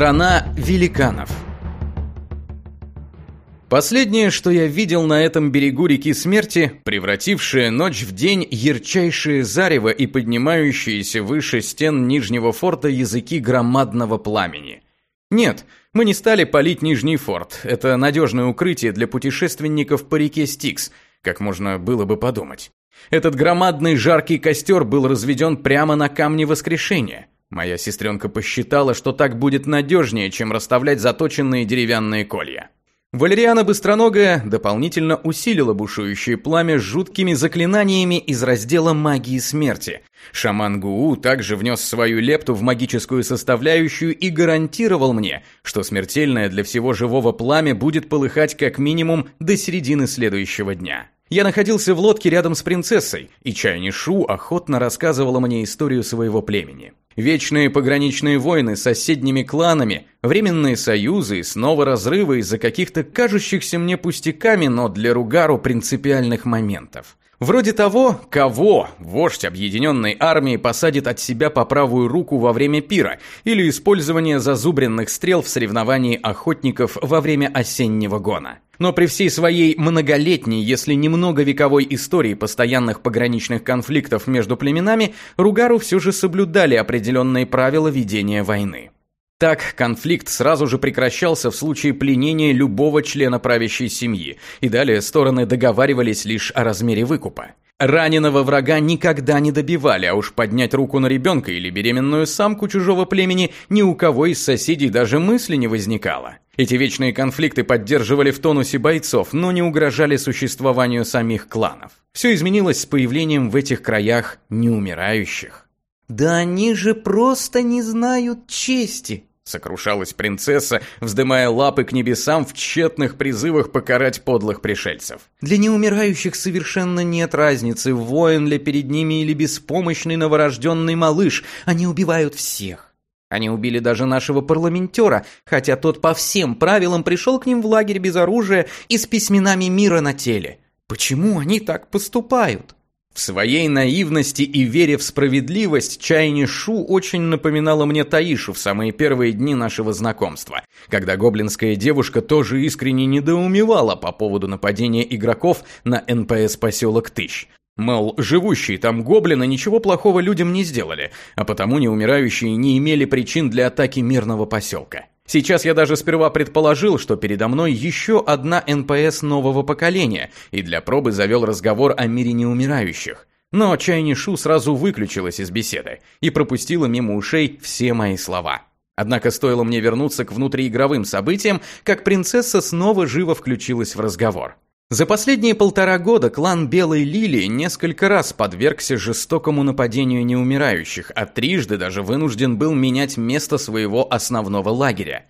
Страна великанов. Последнее, что я видел на этом берегу реки смерти, превратившее ночь в день ярчайшее зарево и поднимающиеся выше стен Нижнего форта языки громадного пламени. Нет, мы не стали палить Нижний форт. Это надежное укрытие для путешественников по реке Стикс, как можно было бы подумать. Этот громадный жаркий костер был разведен прямо на камне воскрешения. Моя сестренка посчитала, что так будет надежнее, чем расставлять заточенные деревянные колья. Валериана Быстроногая дополнительно усилила бушующее пламя жуткими заклинаниями из раздела магии смерти. Шаман Гуу также внес свою лепту в магическую составляющую и гарантировал мне, что смертельное для всего живого пламя будет полыхать как минимум до середины следующего дня. Я находился в лодке рядом с принцессой, и Чайни Шу охотно рассказывала мне историю своего племени. Вечные пограничные войны с соседними кланами, временные союзы и снова разрывы из-за каких-то кажущихся мне пустяками, но для Ругару принципиальных моментов. Вроде того, кого вождь объединенной армии посадит от себя по правую руку во время пира, или использование зазубренных стрел в соревновании охотников во время осеннего гона. Но при всей своей многолетней, если не многовековой истории постоянных пограничных конфликтов между племенами, Ругару все же соблюдали определенные правила ведения войны. Так, конфликт сразу же прекращался в случае пленения любого члена правящей семьи, и далее стороны договаривались лишь о размере выкупа. Раненого врага никогда не добивали, а уж поднять руку на ребенка или беременную самку чужого племени ни у кого из соседей даже мысли не возникало. Эти вечные конфликты поддерживали в тонусе бойцов, но не угрожали существованию самих кланов. Все изменилось с появлением в этих краях неумирающих. «Да они же просто не знают чести!» Сокрушалась принцесса, вздымая лапы к небесам в тщетных призывах покарать подлых пришельцев. Для неумирающих совершенно нет разницы, воин ли перед ними или беспомощный новорожденный малыш. Они убивают всех. Они убили даже нашего парламентера, хотя тот по всем правилам пришел к ним в лагерь без оружия и с письменами мира на теле. Почему они так поступают? В своей наивности и вере в справедливость Чайни Шу очень напоминала мне Таишу в самые первые дни нашего знакомства, когда гоблинская девушка тоже искренне недоумевала по поводу нападения игроков на НПС поселок Тыщ. Мол, живущие там гоблины ничего плохого людям не сделали, а потому неумирающие не имели причин для атаки мирного поселка. Сейчас я даже сперва предположил, что передо мной еще одна НПС нового поколения, и для пробы завел разговор о мире неумирающих. Но Чайни Шу сразу выключилась из беседы и пропустила мимо ушей все мои слова. Однако стоило мне вернуться к внутриигровым событиям, как принцесса снова живо включилась в разговор. За последние полтора года клан Белой Лилии несколько раз подвергся жестокому нападению неумирающих, а трижды даже вынужден был менять место своего основного лагеря.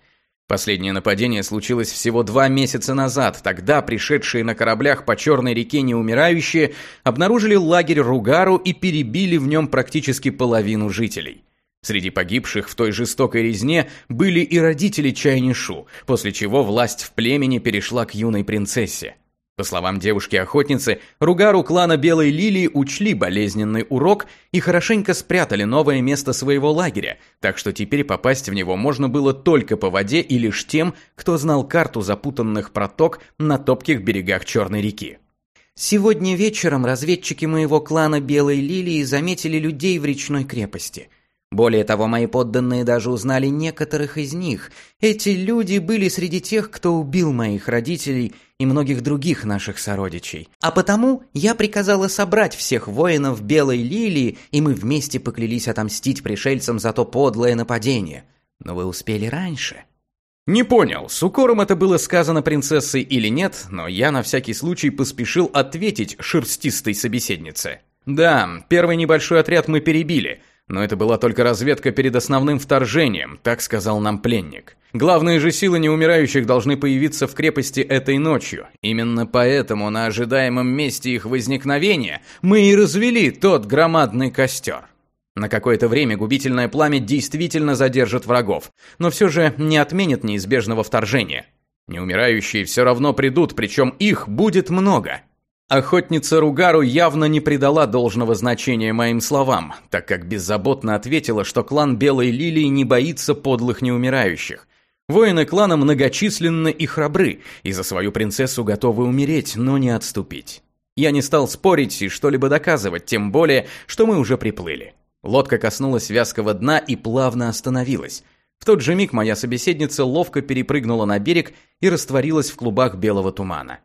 Последнее нападение случилось всего два месяца назад. Тогда пришедшие на кораблях по Черной реке неумирающие обнаружили лагерь Ругару и перебили в нем практически половину жителей. Среди погибших в той жестокой резне были и родители Чайнишу, после чего власть в племени перешла к юной принцессе. По словам девушки-охотницы, Ругару клана Белой Лилии учли болезненный урок и хорошенько спрятали новое место своего лагеря, так что теперь попасть в него можно было только по воде и лишь тем, кто знал карту запутанных проток на топких берегах Черной реки. Сегодня вечером разведчики моего клана Белой Лилии заметили людей в речной крепости – более того, мои подданные даже узнали некоторых из них. Эти люди были среди тех, кто убил моих родителей и многих других наших сородичей. А потому я приказала собрать всех воинов Белой Лилии, и мы вместе поклялись отомстить пришельцам за то подлое нападение. Но вы успели раньше. Не понял, с укором это было сказано принцессой или нет, но я на всякий случай поспешил ответить шерстистой собеседнице. Да, первый небольшой отряд мы перебили – но это была только разведка перед основным вторжением, так сказал нам пленник. Главные же силы неумирающих должны появиться в крепости этой ночью. Именно поэтому на ожидаемом месте их возникновения мы и развели тот громадный костер. На какое-то время губительное пламя действительно задержит врагов, но все же не отменит неизбежного вторжения. Неумирающие все равно придут, причем их будет много. Охотница Ругару явно не придала должного значения моим словам, так как беззаботно ответила, что клан Белой Лилии не боится подлых неумирающих. Воины клана многочисленны и храбры, и за свою принцессу готовы умереть, но не отступить. Я не стал спорить и что-либо доказывать, тем более, что мы уже приплыли. Лодка коснулась вязкого дна и плавно остановилась. В тот же миг моя собеседница ловко перепрыгнула на берег и растворилась в клубах белого тумана.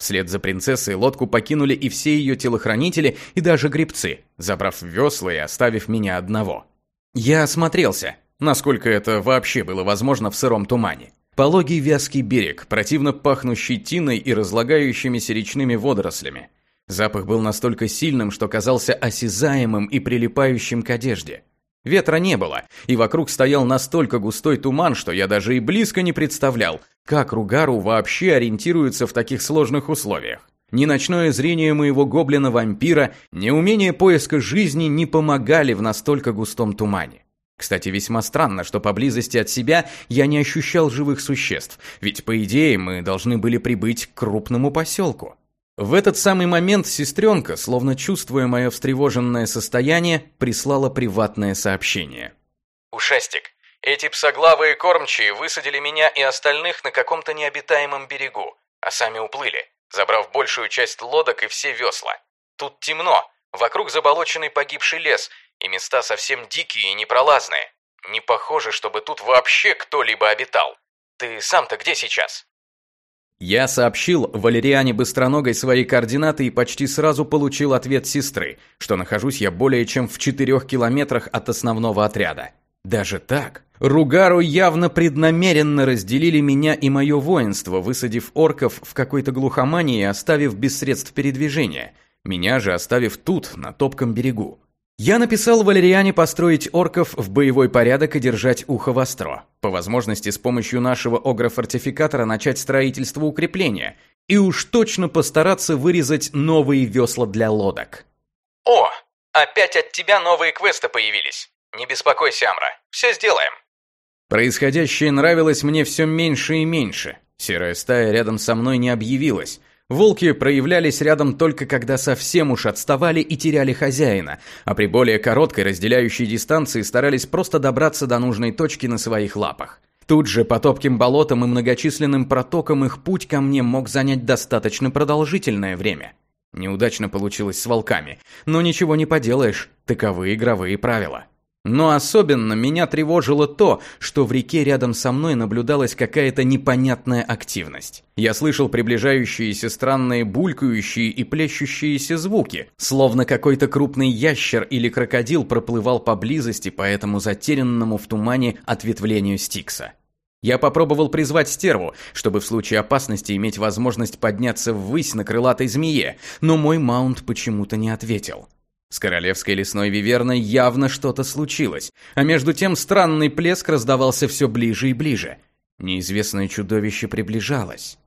Вслед за принцессой лодку покинули и все ее телохранители, и даже гребцы, забрав весла и оставив меня одного. Я осмотрелся, насколько это вообще было возможно в сыром тумане. Пологий вязкий берег, противно пахнущий тиной и разлагающимися речными водорослями. Запах был настолько сильным, что казался осязаемым и прилипающим к одежде. Ветра не было, и вокруг стоял настолько густой туман, что я даже и близко не представлял, как Ругару вообще ориентируется в таких сложных условиях. Ни ночное зрение моего гоблина-вампира, ни умение поиска жизни не помогали в настолько густом тумане. Кстати, весьма странно, что поблизости от себя я не ощущал живых существ, ведь, по идее, мы должны были прибыть к крупному поселку. В этот самый момент сестренка, словно чувствуя мое встревоженное состояние, прислала приватное сообщение. «Ушастик, эти псоглавые кормчие высадили меня и остальных на каком-то необитаемом берегу, а сами уплыли, забрав большую часть лодок и все весла. Тут темно, вокруг заболоченный погибший лес, и места совсем дикие и непролазные. Не похоже, чтобы тут вообще кто-либо обитал. Ты сам-то где сейчас?» Я сообщил Валериане Быстроногой свои координаты и почти сразу получил ответ сестры, что нахожусь я более чем в четырех километрах от основного отряда. Даже так? Ругару явно преднамеренно разделили меня и мое воинство, высадив орков в какой-то глухомании и оставив без средств передвижения. Меня же оставив тут, на топком берегу. Я написал Валериане построить орков в боевой порядок и держать ухо востро. По возможности с помощью нашего огрофортификатора начать строительство укрепления. И уж точно постараться вырезать новые весла для лодок. «О, опять от тебя новые квесты появились. Не беспокойся, Амра, все сделаем». Происходящее нравилось мне все меньше и меньше. Серая стая рядом со мной не объявилась. Волки проявлялись рядом только когда совсем уж отставали и теряли хозяина, а при более короткой разделяющей дистанции старались просто добраться до нужной точки на своих лапах. Тут же по топким болотам и многочисленным протокам их путь ко мне мог занять достаточно продолжительное время. Неудачно получилось с волками, но ничего не поделаешь, таковы игровые правила. Но особенно меня тревожило то, что в реке рядом со мной наблюдалась какая-то непонятная активность. Я слышал приближающиеся странные булькающие и плещущиеся звуки, словно какой-то крупный ящер или крокодил проплывал поблизости по этому затерянному в тумане ответвлению Стикса. Я попробовал призвать стерву, чтобы в случае опасности иметь возможность подняться ввысь на крылатой змее, но мой маунт почему-то не ответил. С королевской лесной виверной явно что-то случилось, а между тем странный плеск раздавался все ближе и ближе. Неизвестное чудовище приближалось.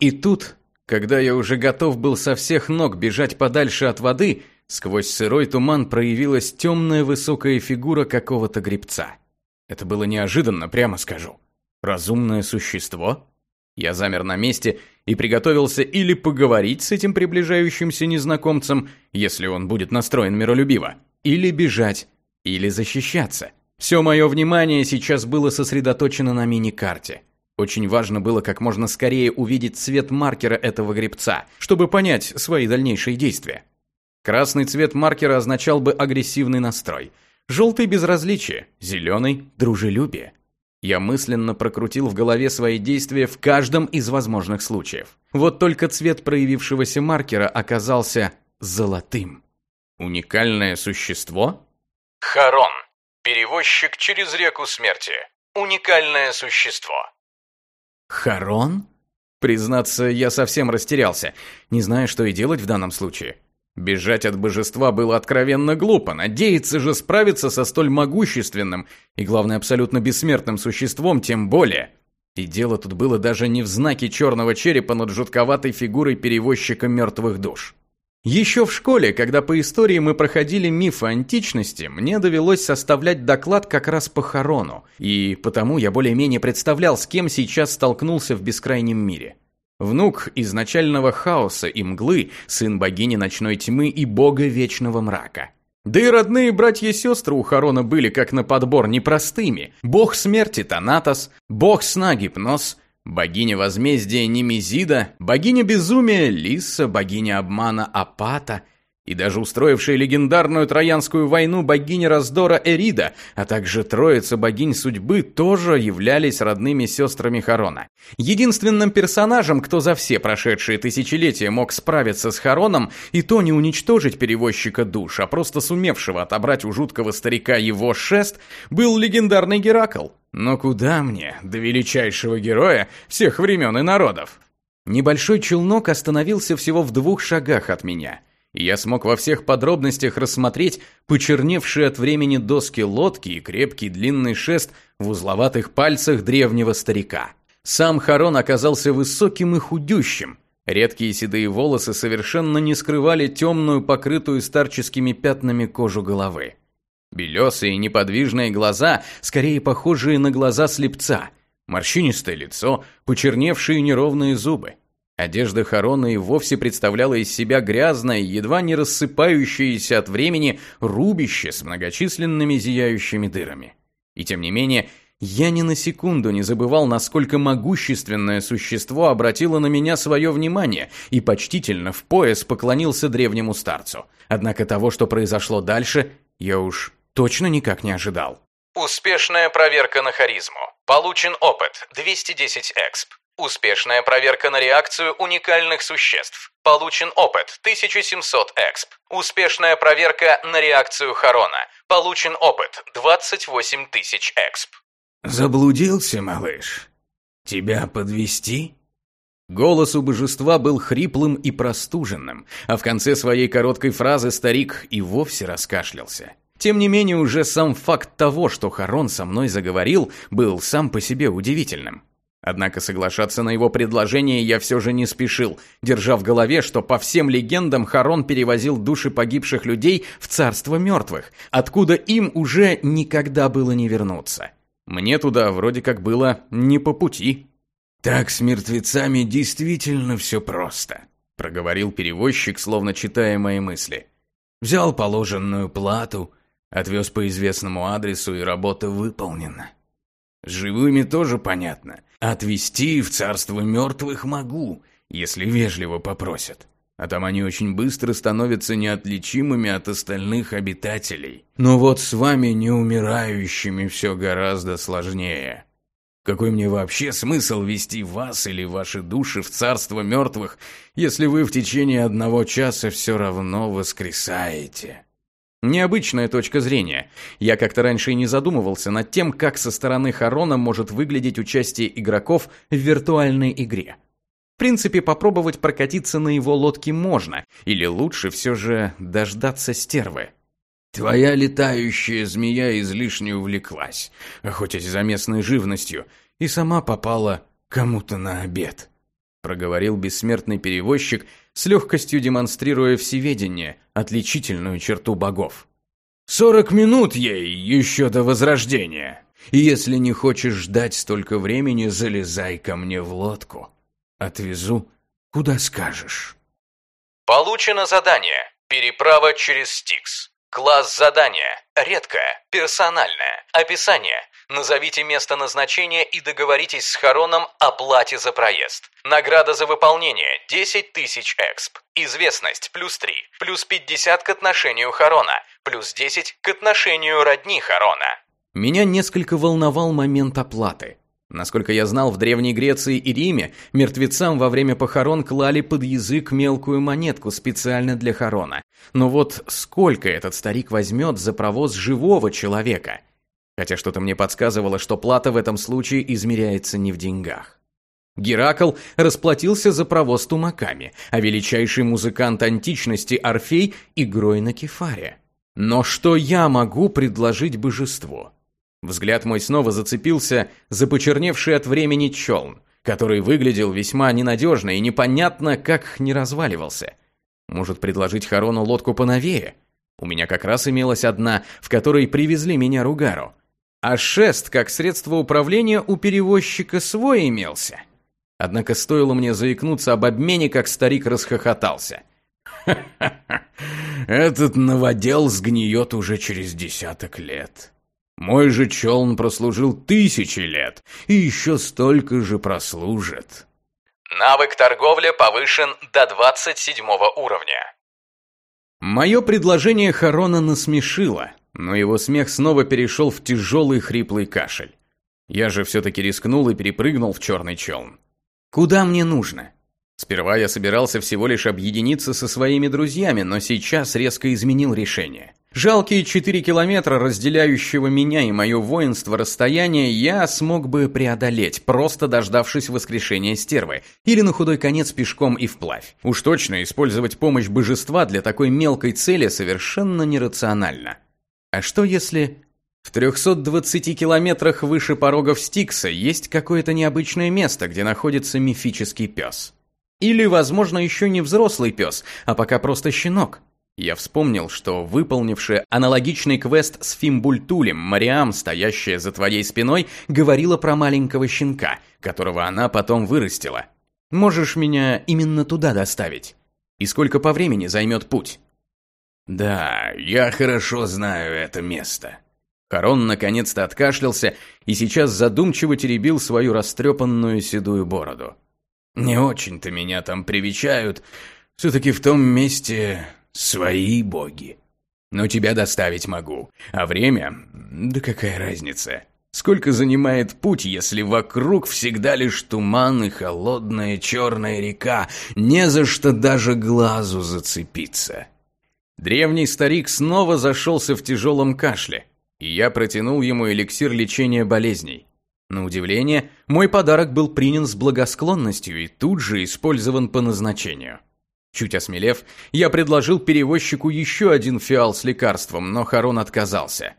И тут, когда я уже готов был со всех ног бежать подальше от воды, сквозь сырой туман проявилась темная высокая фигура какого-то гребца. Это было неожиданно, прямо скажу. Разумное существо? Я замер на месте и приготовился или поговорить с этим приближающимся незнакомцем, если он будет настроен миролюбиво, или бежать, или защищаться. Все мое внимание сейчас было сосредоточено на мини-карте. Очень важно было как можно скорее увидеть цвет маркера этого гребца, чтобы понять свои дальнейшие действия. Красный цвет маркера означал бы агрессивный настрой, желтый – безразличие, зеленый – дружелюбие. Я мысленно прокрутил в голове свои действия в каждом из возможных случаев. Вот только цвет проявившегося маркера оказался золотым. Уникальное существо? Харон. Перевозчик через реку смерти. Уникальное существо. Харон? Признаться, я совсем растерялся, не зная, что и делать в данном случае. Бежать от божества было откровенно глупо, надеяться же справиться со столь могущественным и, главное, абсолютно бессмертным существом тем более. И дело тут было даже не в знаке черного черепа над жутковатой фигурой перевозчика мертвых душ. Еще в школе, когда по истории мы проходили мифы античности, мне довелось составлять доклад как раз по Харону, и потому я более-менее представлял, с кем сейчас столкнулся в бескрайнем мире. Внук изначального хаоса и мглы, сын богини ночной тьмы и бога вечного мрака. Да и родные братья и сестры у Харона были как на подбор непростыми. Бог смерти Танатос, бог сна Гипноз, богиня возмездия Немезида, богиня безумия Лиса, богиня обмана Апата, и даже устроившая легендарную Троянскую войну богиня раздора Эрида, а также троица богинь судьбы тоже являлись родными сестрами Харона. Единственным персонажем, кто за все прошедшие тысячелетия мог справиться с Хароном, и то не уничтожить перевозчика душ, а просто сумевшего отобрать у жуткого старика его шест, был легендарный Геракл. Но куда мне, до величайшего героя всех времен и народов? Небольшой челнок остановился всего в двух шагах от меня – и я смог во всех подробностях рассмотреть почерневшие от времени доски лодки и крепкий длинный шест в узловатых пальцах древнего старика. Сам Харон оказался высоким и худющим. Редкие седые волосы совершенно не скрывали темную, покрытую старческими пятнами кожу головы. Белесые неподвижные глаза, скорее похожие на глаза слепца, морщинистое лицо, почерневшие неровные зубы. Одежда Харона и вовсе представляла из себя грязное, едва не рассыпающееся от времени рубище с многочисленными зияющими дырами. И тем не менее, я ни на секунду не забывал, насколько могущественное существо обратило на меня свое внимание и почтительно в пояс поклонился древнему старцу. Однако того, что произошло дальше, я уж точно никак не ожидал. Успешная проверка на харизму. Получен опыт 210 эксп. Успешная проверка на реакцию уникальных существ. Получен опыт 1700 эксп. Успешная проверка на реакцию Харона. Получен опыт 28 тысяч эксп. Заблудился, малыш? Тебя подвести? Голос у божества был хриплым и простуженным, а в конце своей короткой фразы старик и вовсе раскашлялся. Тем не менее, уже сам факт того, что Харон со мной заговорил, был сам по себе удивительным. Однако соглашаться на его предложение я все же не спешил, держа в голове, что по всем легендам Харон перевозил души погибших людей в царство мертвых, откуда им уже никогда было не вернуться. Мне туда вроде как было не по пути. «Так с мертвецами действительно все просто», — проговорил перевозчик, словно читая мои мысли. «Взял положенную плату, отвез по известному адресу, и работа выполнена. С живыми тоже понятно». Отвести в царство мертвых могу, если вежливо попросят. А там они очень быстро становятся неотличимыми от остальных обитателей. Но вот с вами неумирающими все гораздо сложнее. Какой мне вообще смысл вести вас или ваши души в царство мертвых, если вы в течение одного часа все равно воскресаете? Необычная точка зрения. Я как-то раньше и не задумывался над тем, как со стороны Харона может выглядеть участие игроков в виртуальной игре. В принципе, попробовать прокатиться на его лодке можно, или лучше все же дождаться стервы. Твоя летающая змея излишне увлеклась, охотясь за местной живностью, и сама попала кому-то на обед. Проговорил бессмертный перевозчик, с легкостью демонстрируя всеведение, отличительную черту богов. «Сорок минут ей еще до возрождения. И если не хочешь ждать столько времени, залезай ко мне в лодку. Отвезу, куда скажешь». Получено задание. Переправа через Стикс. Класс задания. Редкое. Персональное. Описание. Назовите место назначения и договоритесь с Хароном о плате за проезд. Награда за выполнение – 10 тысяч эксп. Известность – плюс 3. Плюс 50 к отношению Харона. Плюс 10 к отношению родни Харона. Меня несколько волновал момент оплаты. Насколько я знал, в Древней Греции и Риме мертвецам во время похорон клали под язык мелкую монетку специально для Харона. Но вот сколько этот старик возьмет за провоз живого человека – хотя что-то мне подсказывало, что плата в этом случае измеряется не в деньгах. Геракл расплатился за провоз тумаками, а величайший музыкант античности Орфей – игрой на кефаре. Но что я могу предложить божеству? Взгляд мой снова зацепился за почерневший от времени челн, который выглядел весьма ненадежно и непонятно, как не разваливался. Может предложить Харону лодку поновее? У меня как раз имелась одна, в которой привезли меня Ругару. А шест, как средство управления, у перевозчика свой имелся. Однако стоило мне заикнуться об обмене, как старик расхохотался. Этот новодел сгниет уже через десяток лет. Мой же челн прослужил тысячи лет и еще столько же прослужит. Навык торговля повышен до 27 уровня. Мое предложение Харона насмешило, но его смех снова перешел в тяжелый хриплый кашель. Я же все-таки рискнул и перепрыгнул в черный челн. Куда мне нужно? Сперва я собирался всего лишь объединиться со своими друзьями, но сейчас резко изменил решение. Жалкие четыре километра, разделяющего меня и мое воинство расстояние, я смог бы преодолеть, просто дождавшись воскрешения стервы, или на худой конец пешком и вплавь. Уж точно использовать помощь божества для такой мелкой цели совершенно нерационально. А что если... В 320 километрах выше порогов Стикса есть какое-то необычное место, где находится мифический пес. Или, возможно, еще не взрослый пес, а пока просто щенок. Я вспомнил, что выполнившая аналогичный квест с Фимбультулем Мариам, стоящая за твоей спиной, говорила про маленького щенка, которого она потом вырастила. Можешь меня именно туда доставить? И сколько по времени займет путь? Да, я хорошо знаю это место. Харон наконец-то откашлялся и сейчас задумчиво теребил свою растрепанную седую бороду. Не очень-то меня там привечают. Все-таки в том месте свои боги. Но тебя доставить могу. А время? Да какая разница? Сколько занимает путь, если вокруг всегда лишь туман и холодная черная река, не за что даже глазу зацепиться? Древний старик снова зашелся в тяжелом кашле, и я протянул ему эликсир лечения болезней. На удивление, мой подарок был принят с благосклонностью и тут же использован по назначению. Чуть осмелев, я предложил перевозчику еще один фиал с лекарством, но Харон отказался.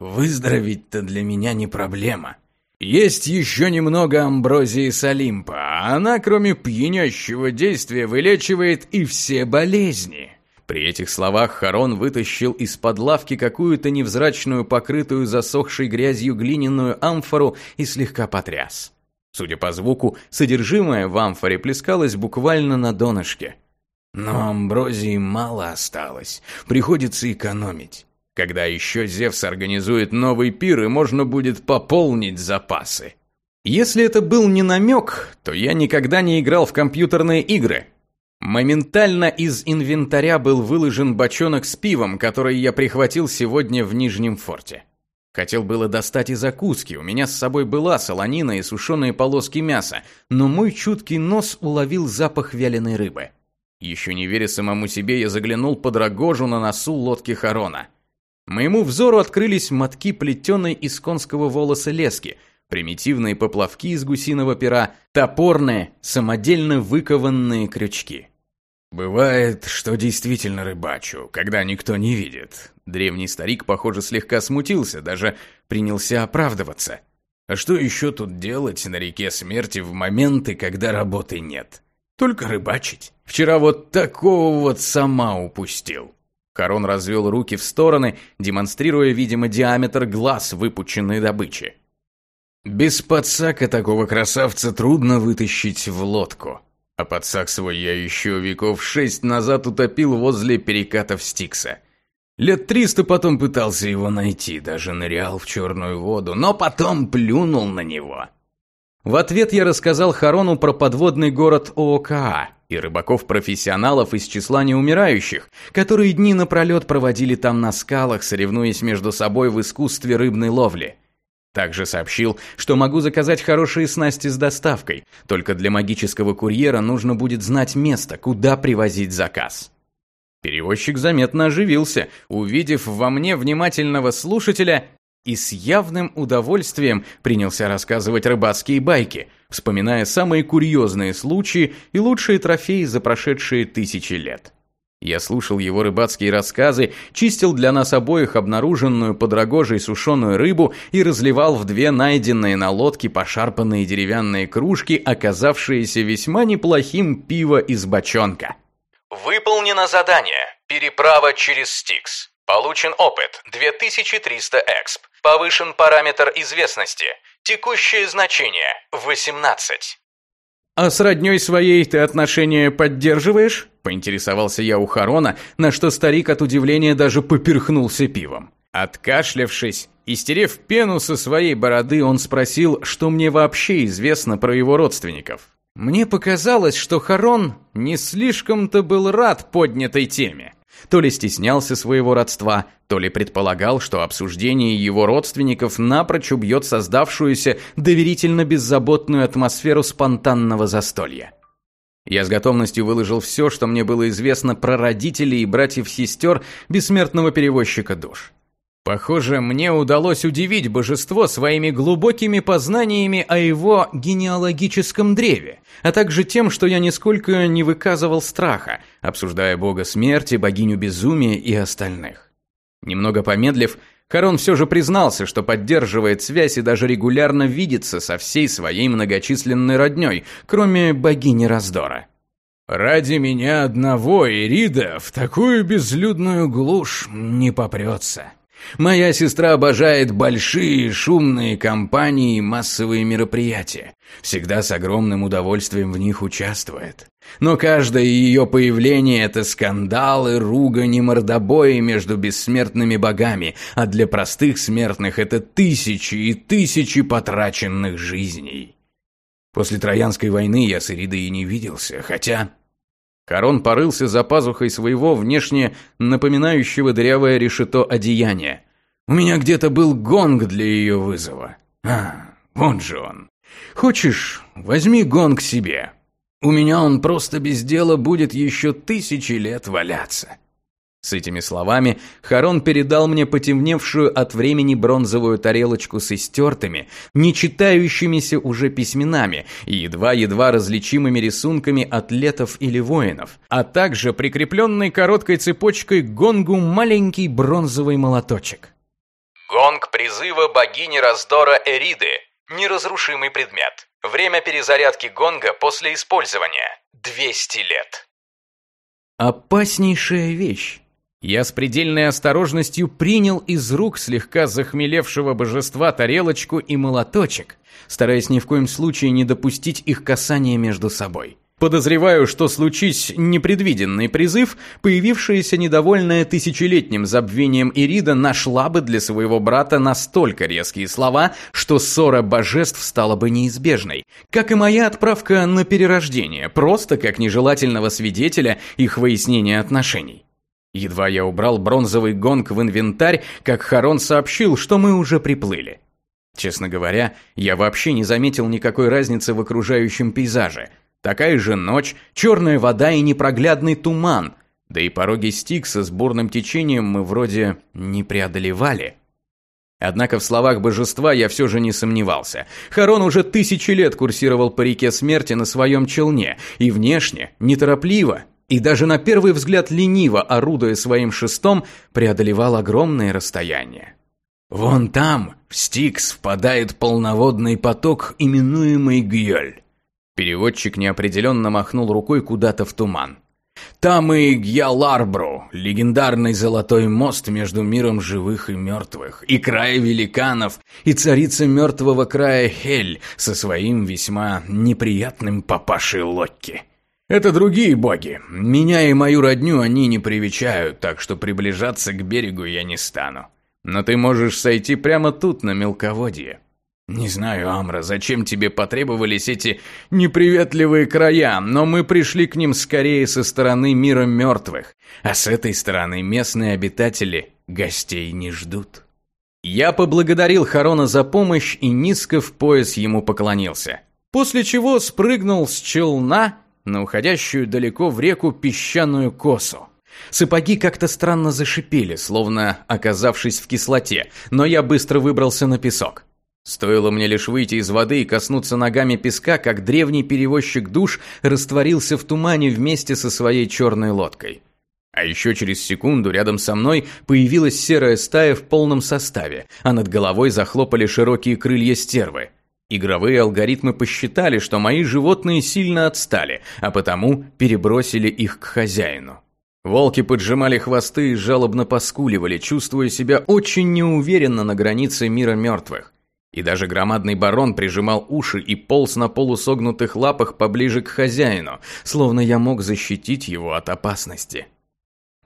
«Выздороветь-то для меня не проблема. Есть еще немного амброзии с Олимпа, а она, кроме пьянящего действия, вылечивает и все болезни». При этих словах Харон вытащил из-под лавки какую-то невзрачную, покрытую засохшей грязью глиняную амфору и слегка потряс. Судя по звуку, содержимое в амфоре плескалось буквально на донышке. Но амброзии мало осталось, приходится экономить. Когда еще Зевс организует новый пир, и можно будет пополнить запасы. Если это был не намек, то я никогда не играл в компьютерные игры, Моментально из инвентаря был выложен бочонок с пивом, который я прихватил сегодня в Нижнем форте. Хотел было достать и закуски, у меня с собой была солонина и сушеные полоски мяса, но мой чуткий нос уловил запах вяленой рыбы. Еще не веря самому себе, я заглянул под рогожу на носу лодки Харона. Моему взору открылись мотки плетеной из конского волоса лески – примитивные поплавки из гусиного пера, топорные, самодельно выкованные крючки. «Бывает, что действительно рыбачу, когда никто не видит». Древний старик, похоже, слегка смутился, даже принялся оправдываться. «А что еще тут делать на реке смерти в моменты, когда работы нет? Только рыбачить. Вчера вот такого вот сама упустил». Харон развел руки в стороны, демонстрируя, видимо, диаметр глаз выпученной добычи. Без подсака такого красавца трудно вытащить в лодку. А подсак свой я еще веков шесть назад утопил возле перекатов Стикса. Лет триста потом пытался его найти, даже нырял в черную воду, но потом плюнул на него. В ответ я рассказал Харону про подводный город ООКА и рыбаков-профессионалов из числа неумирающих, которые дни напролет проводили там на скалах, соревнуясь между собой в искусстве рыбной ловли – также сообщил, что могу заказать хорошие снасти с доставкой, только для магического курьера нужно будет знать место, куда привозить заказ. Перевозчик заметно оживился, увидев во мне внимательного слушателя и с явным удовольствием принялся рассказывать рыбацкие байки, вспоминая самые курьезные случаи и лучшие трофеи за прошедшие тысячи лет. Я слушал его рыбацкие рассказы, чистил для нас обоих обнаруженную под рогожей сушеную рыбу и разливал в две найденные на лодке пошарпанные деревянные кружки, оказавшиеся весьма неплохим пиво из бочонка. Выполнено задание. Переправа через Стикс. Получен опыт 2300 эксп. Повышен параметр известности. Текущее значение 18. «А с роднёй своей ты отношения поддерживаешь?» – поинтересовался я у Харона, на что старик от удивления даже поперхнулся пивом. Откашлявшись и стерев пену со своей бороды, он спросил, что мне вообще известно про его родственников. Мне показалось, что Харон не слишком-то был рад поднятой теме. То ли стеснялся своего родства, то ли предполагал, что обсуждение его родственников напрочь убьет создавшуюся доверительно-беззаботную атмосферу спонтанного застолья. Я с готовностью выложил все, что мне было известно про родителей и братьев-сестер бессмертного перевозчика душ. Похоже, мне удалось удивить божество своими глубокими познаниями о его генеалогическом древе, а также тем, что я нисколько не выказывал страха, обсуждая бога смерти, богиню безумия и остальных. Немного помедлив, Харон все же признался, что поддерживает связь и даже регулярно видится со всей своей многочисленной родней, кроме богини раздора. «Ради меня одного Ирида в такую безлюдную глушь не попрется», Моя сестра обожает большие шумные компании и массовые мероприятия. Всегда с огромным удовольствием в них участвует. Но каждое ее появление – это скандалы, ругань и мордобои между бессмертными богами, а для простых смертных – это тысячи и тысячи потраченных жизней. После Троянской войны я с Иридой и не виделся, хотя Корон порылся за пазухой своего внешне напоминающего дырявое решето одеяния. «У меня где-то был гонг для ее вызова. А, вон же он. Хочешь, возьми гонг себе. У меня он просто без дела будет еще тысячи лет валяться». С этими словами Харон передал мне потемневшую от времени бронзовую тарелочку с истертыми, не читающимися уже письменами и едва-едва различимыми рисунками атлетов или воинов, а также прикрепленный короткой цепочкой к гонгу маленький бронзовый молоточек. Гонг призыва богини раздора Эриды. Неразрушимый предмет. Время перезарядки гонга после использования. 200 лет. Опаснейшая вещь. Я с предельной осторожностью принял из рук слегка захмелевшего божества тарелочку и молоточек, стараясь ни в коем случае не допустить их касания между собой. Подозреваю, что случись непредвиденный призыв, появившаяся недовольная тысячелетним забвением Ирида нашла бы для своего брата настолько резкие слова, что ссора божеств стала бы неизбежной, как и моя отправка на перерождение, просто как нежелательного свидетеля их выяснения отношений. Едва я убрал бронзовый гонг в инвентарь, как Харон сообщил, что мы уже приплыли. Честно говоря, я вообще не заметил никакой разницы в окружающем пейзаже. Такая же ночь, черная вода и непроглядный туман. Да и пороги Стикса с бурным течением мы вроде не преодолевали. Однако в словах божества я все же не сомневался. Харон уже тысячи лет курсировал по реке смерти на своем челне, и внешне, неторопливо, и даже на первый взгляд лениво, орудуя своим шестом, преодолевал огромные расстояния. Вон там, в Стикс, впадает полноводный поток, именуемый Гьёль. Переводчик неопределенно махнул рукой куда-то в туман. Там и Гьяларбру, легендарный золотой мост между миром живых и мертвых, и край великанов, и царица мертвого края Хель со своим весьма неприятным папашей Локки. Это другие боги. Меня и мою родню они не привечают, так что приближаться к берегу я не стану. Но ты можешь сойти прямо тут, на мелководье. Не знаю, Амра, зачем тебе потребовались эти неприветливые края, но мы пришли к ним скорее со стороны мира мертвых, а с этой стороны местные обитатели гостей не ждут. Я поблагодарил Харона за помощь и низко в пояс ему поклонился, после чего спрыгнул с челна на уходящую далеко в реку песчаную косу. Сапоги как-то странно зашипели, словно оказавшись в кислоте, но я быстро выбрался на песок. Стоило мне лишь выйти из воды и коснуться ногами песка, как древний перевозчик душ растворился в тумане вместе со своей черной лодкой. А еще через секунду рядом со мной появилась серая стая в полном составе, а над головой захлопали широкие крылья стервы. Игровые алгоритмы посчитали, что мои животные сильно отстали, а потому перебросили их к хозяину. Волки поджимали хвосты и жалобно поскуливали, чувствуя себя очень неуверенно на границе мира мертвых. И даже громадный барон прижимал уши и полз на полусогнутых лапах поближе к хозяину, словно я мог защитить его от опасности.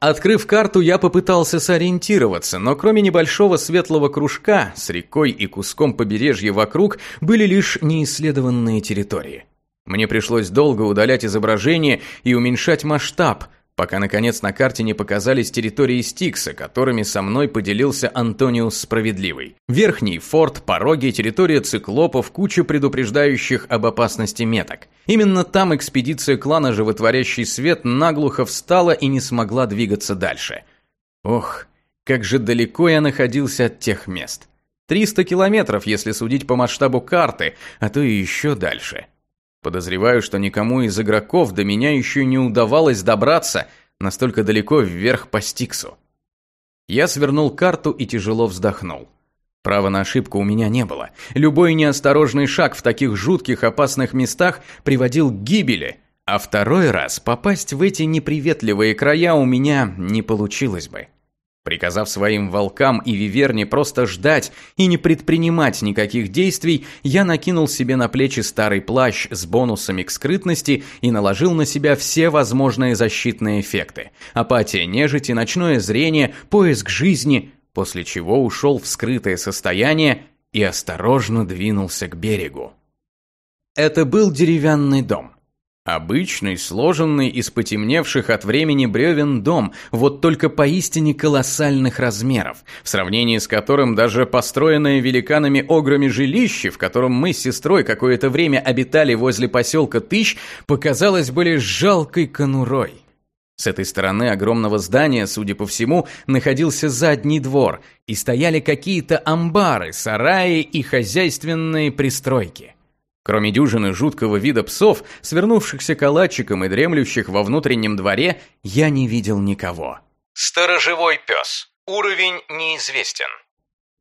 Открыв карту, я попытался сориентироваться, но кроме небольшого светлого кружка с рекой и куском побережья вокруг были лишь неисследованные территории. Мне пришлось долго удалять изображение и уменьшать масштаб, пока наконец на карте не показались территории Стикса, которыми со мной поделился Антониус Справедливый. Верхний форт, пороги, территория циклопов, куча предупреждающих об опасности меток. Именно там экспедиция клана Животворящий Свет наглухо встала и не смогла двигаться дальше. Ох, как же далеко я находился от тех мест. 300 километров, если судить по масштабу карты, а то и еще дальше. Подозреваю, что никому из игроков до меня еще не удавалось добраться настолько далеко вверх по Стиксу. Я свернул карту и тяжело вздохнул. Права на ошибку у меня не было. Любой неосторожный шаг в таких жутких опасных местах приводил к гибели, а второй раз попасть в эти неприветливые края у меня не получилось бы. Приказав своим волкам и виверне просто ждать и не предпринимать никаких действий, я накинул себе на плечи старый плащ с бонусами к скрытности и наложил на себя все возможные защитные эффекты. Апатия нежити, ночное зрение, поиск жизни, после чего ушел в скрытое состояние и осторожно двинулся к берегу. Это был деревянный дом. Обычный, сложенный из потемневших от времени бревен дом, вот только поистине колоссальных размеров, в сравнении с которым даже построенное великанами-ограми жилище, в котором мы с сестрой какое-то время обитали возле поселка Тыщ, показалось были жалкой конурой. С этой стороны огромного здания, судя по всему, находился задний двор, и стояли какие-то амбары, сараи и хозяйственные пристройки. Кроме дюжины жуткого вида псов, свернувшихся калачиком и дремлющих во внутреннем дворе, я не видел никого. Сторожевой пес. Уровень неизвестен.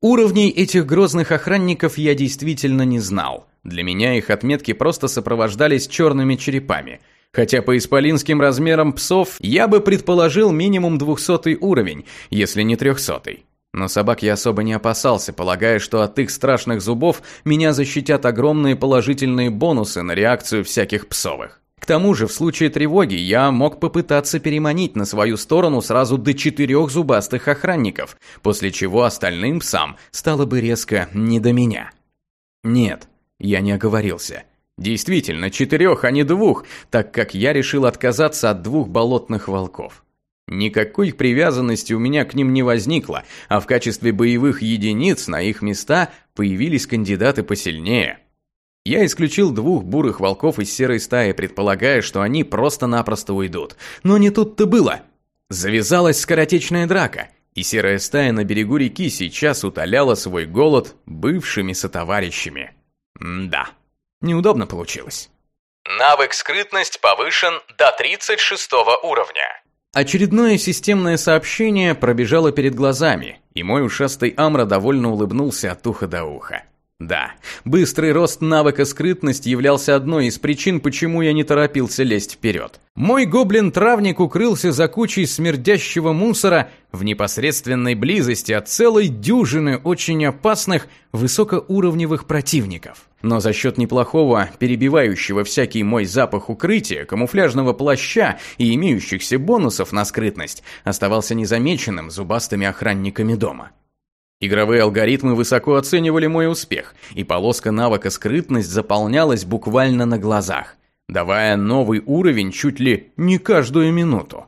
Уровней этих грозных охранников я действительно не знал. Для меня их отметки просто сопровождались черными черепами. Хотя по исполинским размерам псов я бы предположил минимум двухсотый уровень, если не трехсотый. Но собак я особо не опасался, полагая, что от их страшных зубов меня защитят огромные положительные бонусы на реакцию всяких псовых. К тому же, в случае тревоги я мог попытаться переманить на свою сторону сразу до четырех зубастых охранников, после чего остальным псам стало бы резко не до меня. Нет, я не оговорился. Действительно, четырех, а не двух, так как я решил отказаться от двух болотных волков. Никакой привязанности у меня к ним не возникло, а в качестве боевых единиц на их места появились кандидаты посильнее. Я исключил двух бурых волков из серой стаи, предполагая, что они просто-напросто уйдут. Но не тут-то было. Завязалась скоротечная драка, и серая стая на берегу реки сейчас утоляла свой голод бывшими сотоварищами. М да, неудобно получилось. Навык скрытность повышен до 36 уровня. Очередное системное сообщение пробежало перед глазами, и мой ушастый Амра довольно улыбнулся от уха до уха. Да, быстрый рост навыка скрытность являлся одной из причин, почему я не торопился лезть вперед. Мой гоблин-травник укрылся за кучей смердящего мусора в непосредственной близости от целой дюжины очень опасных высокоуровневых противников. Но за счет неплохого, перебивающего всякий мой запах укрытия, камуфляжного плаща и имеющихся бонусов на скрытность, оставался незамеченным зубастыми охранниками дома. Игровые алгоритмы высоко оценивали мой успех, и полоска навыка скрытность заполнялась буквально на глазах, давая новый уровень чуть ли не каждую минуту.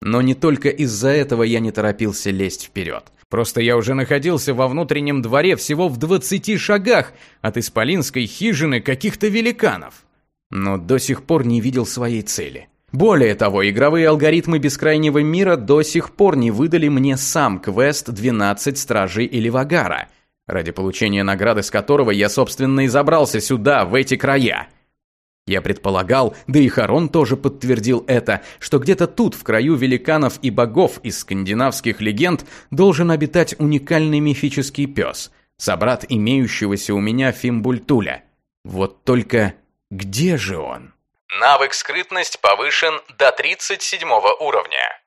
Но не только из-за этого я не торопился лезть вперед. Просто я уже находился во внутреннем дворе всего в 20 шагах от исполинской хижины каких-то великанов. Но до сих пор не видел своей цели. Более того, игровые алгоритмы Бескрайнего мира до сих пор не выдали мне сам квест «12 стражей Эливагара», ради получения награды с которого я, собственно, и забрался сюда, в эти края. Я предполагал, да и Харон тоже подтвердил это, что где-то тут, в краю великанов и богов из скандинавских легенд, должен обитать уникальный мифический пес, собрат имеющегося у меня Фимбультуля. Вот только где же он? Навык скрытность повышен до 37 уровня.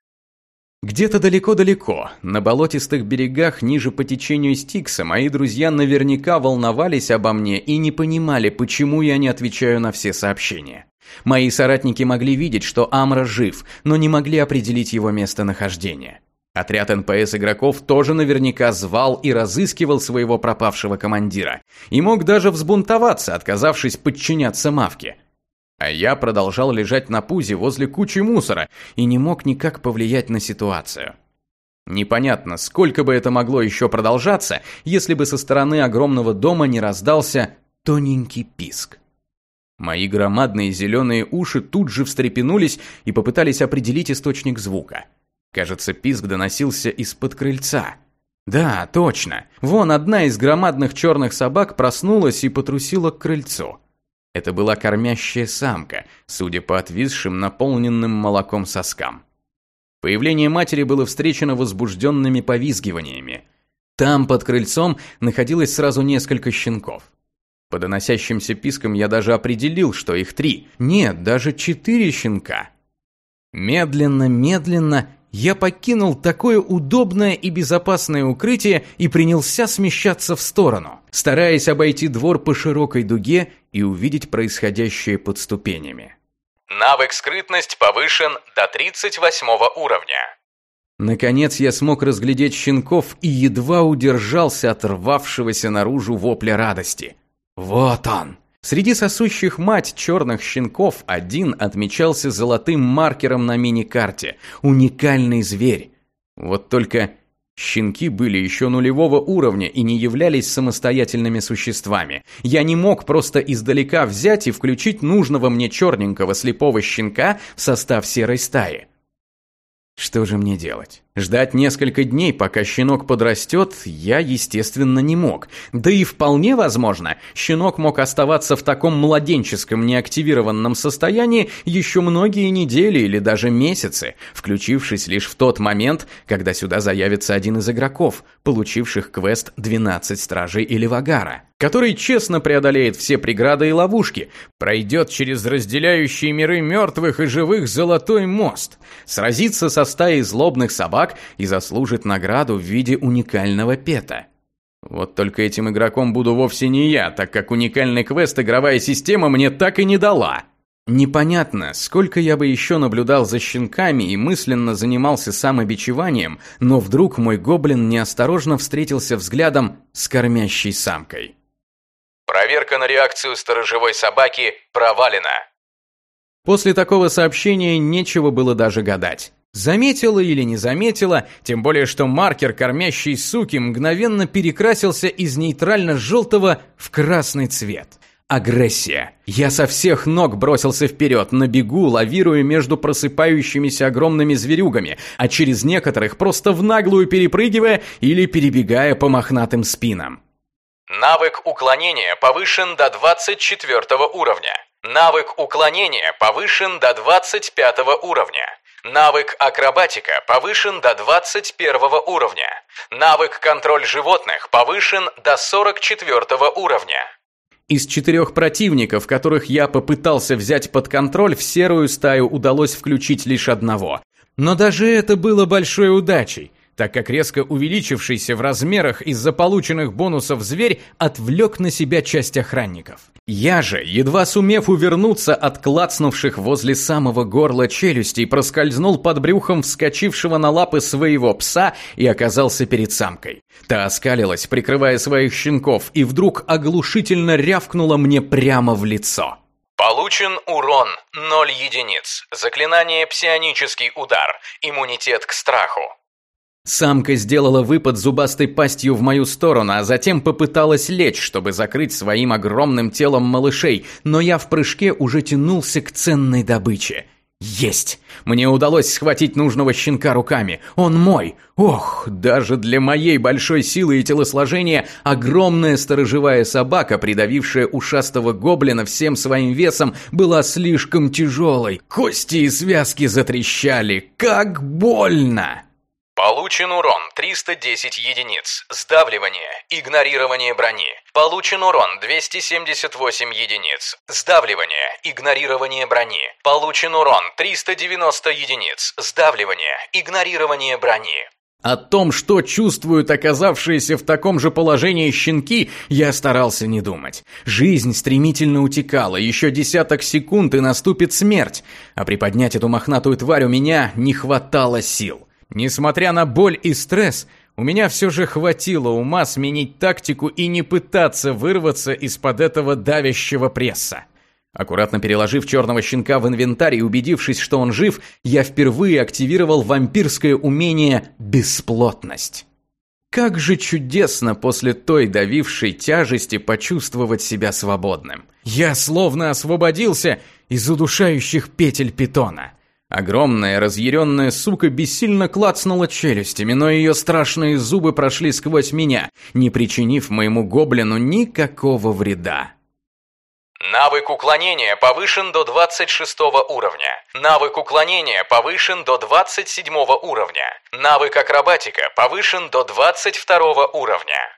Где-то далеко-далеко, на болотистых берегах ниже по течению Стикса, мои друзья наверняка волновались обо мне и не понимали, почему я не отвечаю на все сообщения. Мои соратники могли видеть, что Амра жив, но не могли определить его местонахождение. Отряд НПС игроков тоже наверняка звал и разыскивал своего пропавшего командира. И мог даже взбунтоваться, отказавшись подчиняться Мавке. А я продолжал лежать на пузе возле кучи мусора и не мог никак повлиять на ситуацию. Непонятно, сколько бы это могло еще продолжаться, если бы со стороны огромного дома не раздался тоненький писк. Мои громадные зеленые уши тут же встрепенулись и попытались определить источник звука. Кажется, писк доносился из-под крыльца. Да, точно. Вон одна из громадных черных собак проснулась и потрусила к крыльцу. Это была кормящая самка, судя по отвисшим, наполненным молоком соскам. Появление матери было встречено возбужденными повизгиваниями. Там, под крыльцом, находилось сразу несколько щенков. По доносящимся пискам я даже определил, что их три. Нет, даже четыре щенка. Медленно, медленно я покинул такое удобное и безопасное укрытие и принялся смещаться в сторону, стараясь обойти двор по широкой дуге и увидеть происходящее под ступенями. Навык скрытность повышен до 38 уровня. Наконец я смог разглядеть щенков и едва удержался от рвавшегося наружу вопля радости. Вот он! Среди сосущих мать черных щенков один отмечался золотым маркером на мини-карте. Уникальный зверь. Вот только щенки были еще нулевого уровня и не являлись самостоятельными существами. Я не мог просто издалека взять и включить нужного мне черненького слепого щенка в состав серой стаи. Что же мне делать? Ждать несколько дней, пока щенок подрастет, я, естественно, не мог. Да и вполне возможно, щенок мог оставаться в таком младенческом неактивированном состоянии еще многие недели или даже месяцы, включившись лишь в тот момент, когда сюда заявится один из игроков, получивших квест «12 стражей или Вагара» который честно преодолеет все преграды и ловушки, пройдет через разделяющие миры мертвых и живых золотой мост, сразится со стаей злобных собак и заслужит награду в виде уникального пета. Вот только этим игроком буду вовсе не я, так как уникальный квест игровая система мне так и не дала. Непонятно, сколько я бы еще наблюдал за щенками и мысленно занимался самобичеванием, но вдруг мой гоблин неосторожно встретился взглядом с кормящей самкой. Проверка на реакцию сторожевой собаки провалена. После такого сообщения нечего было даже гадать. Заметила или не заметила, тем более что маркер кормящей суки мгновенно перекрасился из нейтрально-желтого в красный цвет. Агрессия. Я со всех ног бросился вперед, на бегу, лавируя между просыпающимися огромными зверюгами, а через некоторых просто в наглую перепрыгивая или перебегая по мохнатым спинам. Навык уклонения повышен до 24 уровня. Навык уклонения повышен до 25 уровня. Навык акробатика повышен до 21 уровня. Навык контроль животных повышен до 44 уровня. Из четырех противников, которых я попытался взять под контроль, в серую стаю удалось включить лишь одного. Но даже это было большой удачей так как резко увеличившийся в размерах из-за полученных бонусов зверь отвлек на себя часть охранников. Я же, едва сумев увернуться от клацнувших возле самого горла челюстей, проскользнул под брюхом вскочившего на лапы своего пса и оказался перед самкой. Та оскалилась, прикрывая своих щенков, и вдруг оглушительно рявкнула мне прямо в лицо. Получен урон 0 единиц. Заклинание «Псионический удар». Иммунитет к страху. Самка сделала выпад зубастой пастью в мою сторону, а затем попыталась лечь, чтобы закрыть своим огромным телом малышей, но я в прыжке уже тянулся к ценной добыче. Есть! Мне удалось схватить нужного щенка руками. Он мой! Ох, даже для моей большой силы и телосложения огромная сторожевая собака, придавившая ушастого гоблина всем своим весом, была слишком тяжелой. Кости и связки затрещали. Как больно! Получен урон 310 единиц. Сдавливание. Игнорирование брони. Получен урон 278 единиц. Сдавливание. Игнорирование брони. Получен урон 390 единиц. Сдавливание. Игнорирование брони. О том, что чувствуют оказавшиеся в таком же положении щенки, я старался не думать. Жизнь стремительно утекала, еще десяток секунд и наступит смерть, а приподнять эту мохнатую тварь у меня не хватало сил. Несмотря на боль и стресс, у меня все же хватило ума сменить тактику и не пытаться вырваться из-под этого давящего пресса. Аккуратно переложив черного щенка в инвентарь и убедившись, что он жив, я впервые активировал вампирское умение «Бесплотность». Как же чудесно после той давившей тяжести почувствовать себя свободным. Я словно освободился из удушающих петель питона. Огромная разъяренная сука бессильно клацнула челюстями, но ее страшные зубы прошли сквозь меня, не причинив моему гоблину никакого вреда. Навык уклонения повышен до 26 уровня. Навык уклонения повышен до 27 уровня. Навык акробатика повышен до 22 уровня.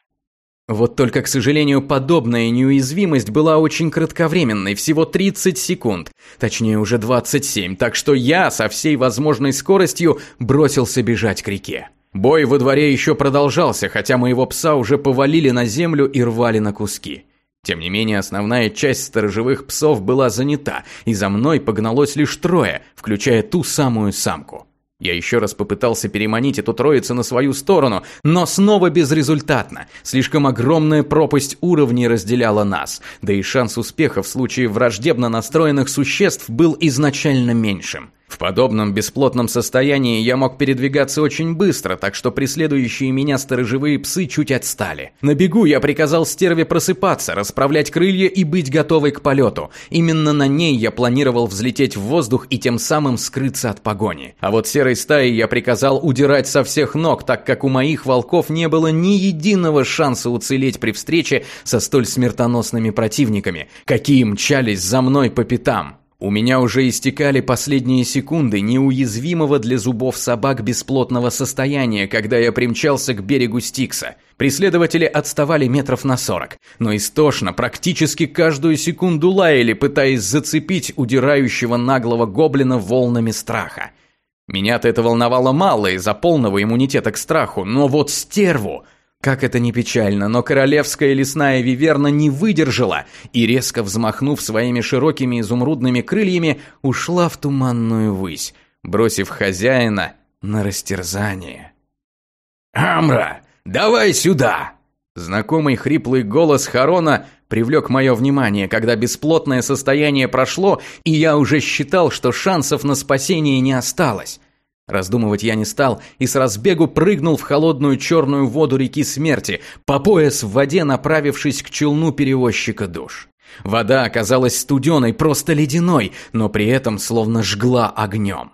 Вот только, к сожалению, подобная неуязвимость была очень кратковременной, всего 30 секунд, точнее уже 27, так что я со всей возможной скоростью бросился бежать к реке. Бой во дворе еще продолжался, хотя моего пса уже повалили на землю и рвали на куски. Тем не менее, основная часть сторожевых псов была занята, и за мной погналось лишь трое, включая ту самую самку. Я еще раз попытался переманить эту троицу на свою сторону, но снова безрезультатно. Слишком огромная пропасть уровней разделяла нас, да и шанс успеха в случае враждебно настроенных существ был изначально меньшим. В подобном бесплотном состоянии я мог передвигаться очень быстро, так что преследующие меня сторожевые псы чуть отстали. На бегу я приказал стерве просыпаться, расправлять крылья и быть готовой к полету. Именно на ней я планировал взлететь в воздух и тем самым скрыться от погони. А вот серой стае я приказал удирать со всех ног, так как у моих волков не было ни единого шанса уцелеть при встрече со столь смертоносными противниками, какие мчались за мной по пятам. У меня уже истекали последние секунды неуязвимого для зубов собак бесплотного состояния, когда я примчался к берегу Стикса. Преследователи отставали метров на сорок, но истошно, практически каждую секунду лаяли, пытаясь зацепить удирающего наглого гоблина волнами страха. Меня-то это волновало мало из-за полного иммунитета к страху, но вот стерву как это ни печально, но королевская лесная виверна не выдержала и, резко взмахнув своими широкими изумрудными крыльями, ушла в туманную высь, бросив хозяина на растерзание. «Амра, давай сюда!» Знакомый хриплый голос Харона привлек мое внимание, когда бесплотное состояние прошло, и я уже считал, что шансов на спасение не осталось. Раздумывать я не стал и с разбегу прыгнул в холодную черную воду реки смерти, по пояс в воде направившись к челну перевозчика душ. Вода оказалась студеной, просто ледяной, но при этом словно жгла огнем.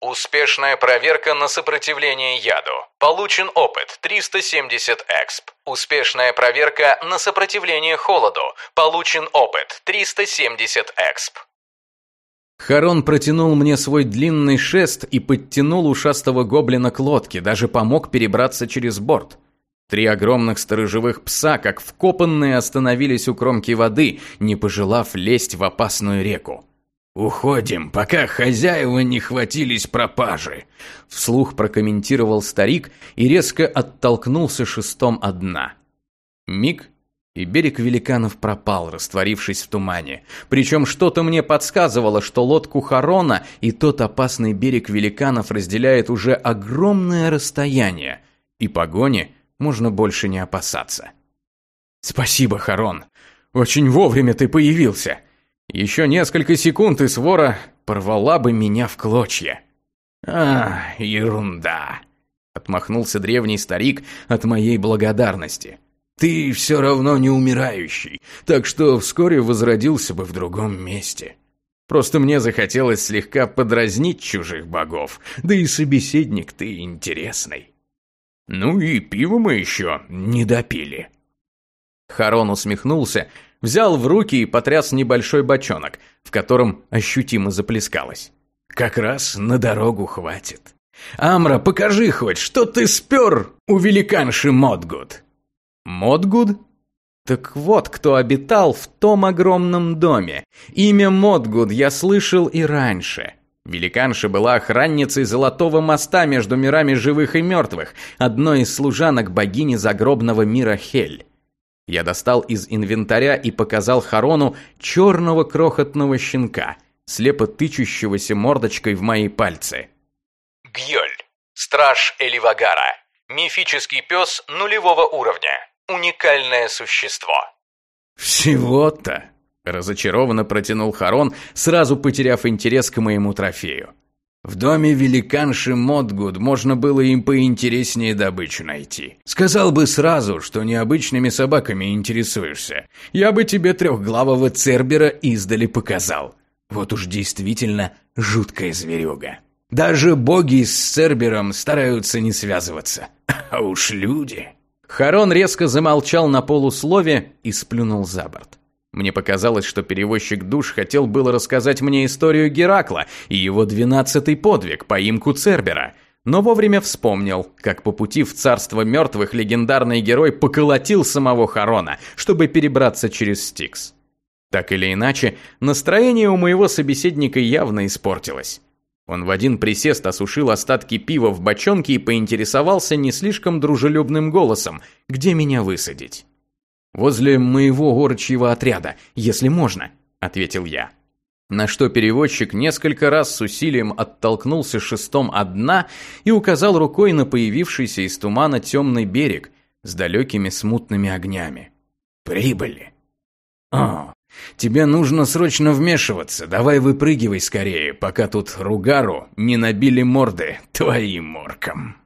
Успешная проверка на сопротивление яду. Получен опыт 370 эксп. Успешная проверка на сопротивление холоду. Получен опыт 370 эксп. Харон протянул мне свой длинный шест и подтянул ушастого гоблина к лодке, даже помог перебраться через борт. Три огромных сторожевых пса, как вкопанные, остановились у кромки воды, не пожелав лезть в опасную реку. «Уходим, пока хозяева не хватились пропажи», — вслух прокомментировал старик и резко оттолкнулся шестом от дна. Миг, и берег великанов пропал, растворившись в тумане. Причем что-то мне подсказывало, что лодку Харона и тот опасный берег великанов разделяет уже огромное расстояние, и погони можно больше не опасаться. «Спасибо, Харон. Очень вовремя ты появился. Еще несколько секунд, и свора порвала бы меня в клочья». «А, ерунда!» — отмахнулся древний старик от моей благодарности. Ты все равно не умирающий, так что вскоре возродился бы в другом месте. Просто мне захотелось слегка подразнить чужих богов, да и собеседник ты интересный. Ну и пиво мы еще не допили. Харон усмехнулся, взял в руки и потряс небольшой бочонок, в котором ощутимо заплескалось. Как раз на дорогу хватит. «Амра, покажи хоть, что ты спер у великанши Модгуд!» «Модгуд?» Так вот, кто обитал в том огромном доме. Имя Модгуд я слышал и раньше. Великанша была охранницей Золотого моста между мирами живых и мертвых, одной из служанок богини загробного мира Хель. Я достал из инвентаря и показал Харону черного крохотного щенка, слепо тычущегося мордочкой в мои пальцы. Гьёль. Страж Эливагара. Мифический пес нулевого уровня. Уникальное существо. «Всего-то?» – разочарованно протянул Харон, сразу потеряв интерес к моему трофею. В доме великанши Модгуд можно было им поинтереснее добычу найти. Сказал бы сразу, что необычными собаками интересуешься. Я бы тебе трехглавого Цербера издали показал. Вот уж действительно жуткая зверюга. Даже боги с Цербером стараются не связываться. А уж люди... Харон резко замолчал на полуслове и сплюнул за борт. Мне показалось, что перевозчик душ хотел было рассказать мне историю Геракла и его двенадцатый подвиг, поимку Цербера, но вовремя вспомнил, как по пути в царство мертвых легендарный герой поколотил самого Харона, чтобы перебраться через Стикс. Так или иначе, настроение у моего собеседника явно испортилось. Он в один присест осушил остатки пива в бочонке и поинтересовался не слишком дружелюбным голосом, где меня высадить. «Возле моего горчьего отряда, если можно», — ответил я. На что переводчик несколько раз с усилием оттолкнулся шестом от дна и указал рукой на появившийся из тумана темный берег с далекими смутными огнями. «Прибыли!» «О, Тебе нужно срочно вмешиваться. Давай выпрыгивай скорее, пока тут Ругару не набили морды твоим моркам.